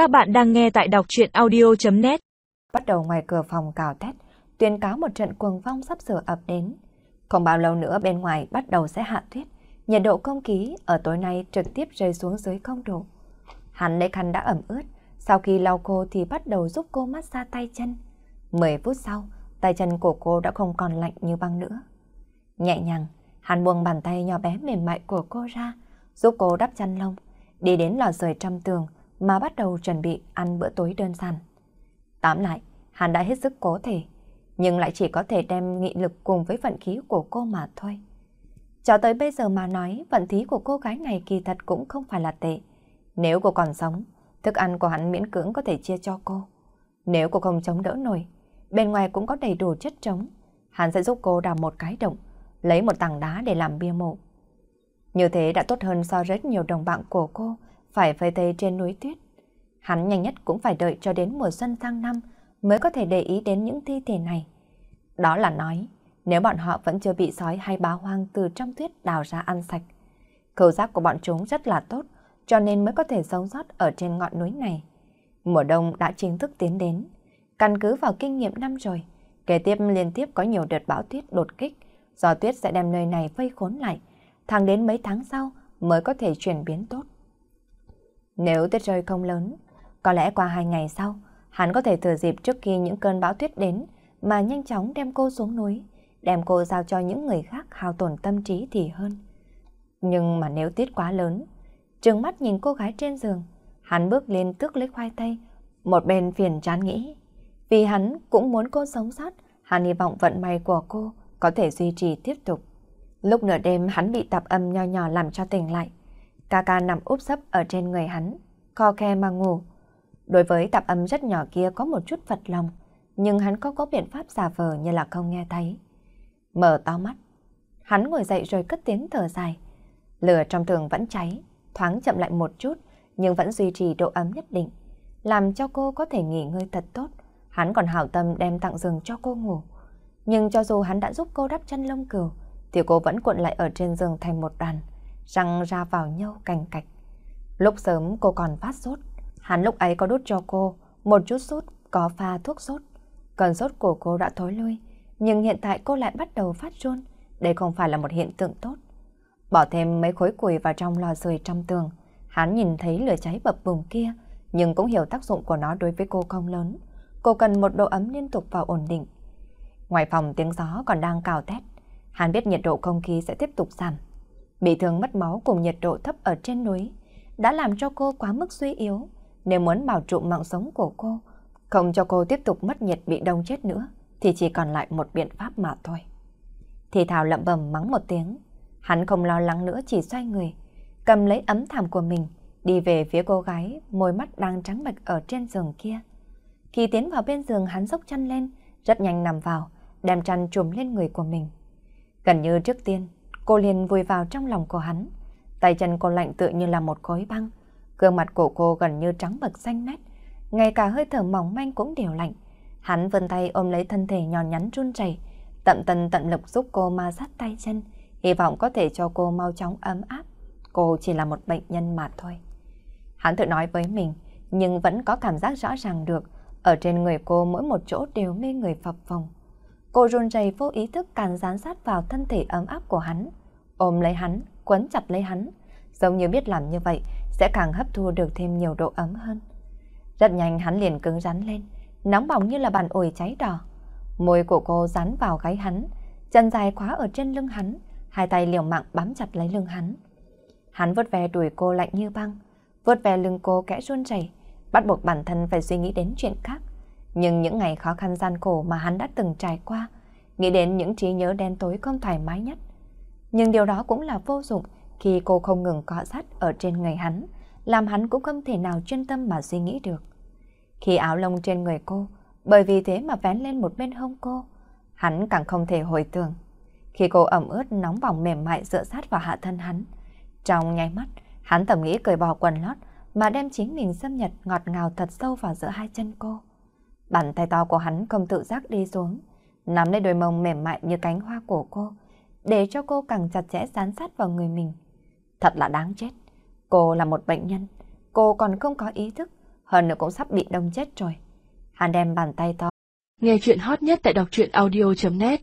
Các bạn đang nghe tại đọc truyện audio.net Bắt đầu ngoài cửa phòng cào thét, tuyên cáo một trận cuồng phong sắp sửa ập đến. Không bao lâu nữa bên ngoài bắt đầu sẽ hạ tuyết, nhiệt độ không khí ở tối nay trực tiếp rơi xuống dưới không độ. Hắn lấy khăn đã ẩm ướt, sau khi lau cô thì bắt đầu giúp cô massage tay chân. 10 phút sau, tay chân của cô đã không còn lạnh như băng nữa. Nhẹ nhàng, hắn buông bàn tay nhỏ bé mềm mại của cô ra, giúp cô đắp chăn lông, đi đến lò sưởi trong tường mà bắt đầu chuẩn bị ăn bữa tối đơn giản. Tám lại, hắn đã hết sức cố thể, nhưng lại chỉ có thể đem nghị lực cùng với vận khí của cô mà thôi. Cho tới bây giờ mà nói, vận khí của cô gái này kỳ thật cũng không phải là tệ. Nếu cô còn sống, thức ăn của hắn miễn cưỡng có thể chia cho cô. Nếu cô không chống đỡ nổi, bên ngoài cũng có đầy đủ chất trống, hắn sẽ giúp cô đào một cái động, lấy một tảng đá để làm bia mộ. Như thế đã tốt hơn so rất nhiều đồng bạn của cô phải phơi tây trên núi tuyết. Hắn nhanh nhất cũng phải đợi cho đến mùa xuân sang năm mới có thể để ý đến những thi thể này. Đó là nói, nếu bọn họ vẫn chưa bị sói hay báo hoang từ trong tuyết đào ra ăn sạch. Khẩu giác của bọn chúng rất là tốt, cho nên mới có thể sống sót ở trên ngọn núi này. Mùa đông đã chính thức tiến đến. Căn cứ vào kinh nghiệm năm rồi, kế tiếp liên tiếp có nhiều đợt bão tuyết đột kích, do tuyết sẽ đem nơi này vây khốn lại, thẳng đến mấy tháng sau mới có thể chuyển biến tốt. Nếu tuyết rơi không lớn, có lẽ qua hai ngày sau, hắn có thể thừa dịp trước khi những cơn bão tuyết đến mà nhanh chóng đem cô xuống núi, đem cô giao cho những người khác hao tổn tâm trí thì hơn. Nhưng mà nếu tuyết quá lớn, trừng mắt nhìn cô gái trên giường, hắn bước lên tước lấy khoai tây, một bên phiền chán nghĩ. Vì hắn cũng muốn cô sống sót, hắn hy vọng vận may của cô có thể duy trì tiếp tục. Lúc nửa đêm hắn bị tạp âm nho nhỏ làm cho tỉnh lại. Ca ca nằm úp sấp ở trên người hắn, kho khe mà ngủ. Đối với tạp âm rất nhỏ kia có một chút phật lòng, nhưng hắn không có biện pháp giả vờ như là không nghe thấy. Mở to mắt, hắn ngồi dậy rồi cất tiếng thở dài. Lửa trong tường vẫn cháy, thoáng chậm lại một chút, nhưng vẫn duy trì độ ấm nhất định, làm cho cô có thể nghỉ ngơi thật tốt. Hắn còn hảo tâm đem tặng giường cho cô ngủ. Nhưng cho dù hắn đã giúp cô đắp chân lông cừu, thì cô vẫn cuộn lại ở trên giường thành một đoàn, răng ra vào nhau cành cạch. Lúc sớm cô còn phát sốt, hắn lúc ấy có đút cho cô một chút sốt có pha thuốc sốt. Cơn sốt của cô đã thối lui, nhưng hiện tại cô lại bắt đầu phát run. Đây không phải là một hiện tượng tốt. Bỏ thêm mấy khối củi vào trong lò sưởi trong tường, hắn nhìn thấy lửa cháy bập bùng kia, nhưng cũng hiểu tác dụng của nó đối với cô không lớn. Cô cần một độ ấm liên tục và ổn định. Ngoài phòng tiếng gió còn đang cào tét, hắn biết nhiệt độ không khí sẽ tiếp tục giảm. Bị thương mất máu cùng nhiệt độ thấp ở trên núi đã làm cho cô quá mức suy yếu. Nếu muốn bảo trụ mạng sống của cô, không cho cô tiếp tục mất nhiệt bị đông chết nữa, thì chỉ còn lại một biện pháp mà thôi. Thì Thảo lậm bầm mắng một tiếng. Hắn không lo lắng nữa chỉ xoay người, cầm lấy ấm thảm của mình, đi về phía cô gái, môi mắt đang trắng bệch ở trên giường kia. Khi tiến vào bên giường hắn dốc chân lên, rất nhanh nằm vào, đem chăn trùm lên người của mình. Gần như trước tiên, cô liền vùi vào trong lòng của hắn. Tay chân cô lạnh tự như là một khối băng. Gương mặt của cô gần như trắng bậc xanh nét. Ngay cả hơi thở mỏng manh cũng đều lạnh. Hắn vươn tay ôm lấy thân thể nhòn nhắn run rẩy, tận tần tận lực giúp cô ma sát tay chân, hy vọng có thể cho cô mau chóng ấm áp. Cô chỉ là một bệnh nhân mà thôi. Hắn tự nói với mình, nhưng vẫn có cảm giác rõ ràng được, ở trên người cô mỗi một chỗ đều mê người phập phồng. Cô run rẩy vô ý thức càng dán sát vào thân thể ấm áp của hắn, ôm lấy hắn, quấn chặt lấy hắn, giống như biết làm như vậy sẽ càng hấp thu được thêm nhiều độ ấm hơn. Rất nhanh hắn liền cứng rắn lên, nóng bỏng như là bàn ổi cháy đỏ. Môi của cô dán vào gáy hắn, chân dài khóa ở trên lưng hắn, hai tay liều mạng bám chặt lấy lưng hắn. Hắn vớt ve đuổi cô lạnh như băng, vớt ve lưng cô kẽ run rẩy, bắt buộc bản thân phải suy nghĩ đến chuyện khác. Nhưng những ngày khó khăn gian khổ mà hắn đã từng trải qua, nghĩ đến những trí nhớ đen tối không thoải mái nhất. Nhưng điều đó cũng là vô dụng khi cô không ngừng cọ sát ở trên người hắn, làm hắn cũng không thể nào chuyên tâm mà suy nghĩ được. Khi áo lông trên người cô, bởi vì thế mà vén lên một bên hông cô, hắn càng không thể hồi tưởng. Khi cô ẩm ướt nóng bỏng mềm mại dựa sát vào hạ thân hắn, trong nháy mắt, hắn thầm nghĩ cởi bỏ quần lót mà đem chính mình xâm nhật ngọt ngào thật sâu vào giữa hai chân cô. Bàn tay to của hắn không tự giác đi xuống, nắm lấy đôi mông mềm mại như cánh hoa của cô, để cho cô càng chặt chẽ dán sát vào người mình. Thật là đáng chết. Cô là một bệnh nhân, cô còn không có ý thức, hơn nữa cũng sắp bị đông chết rồi. hàn đem bàn tay to. Nghe chuyện hot nhất tại đọc truyện audio.net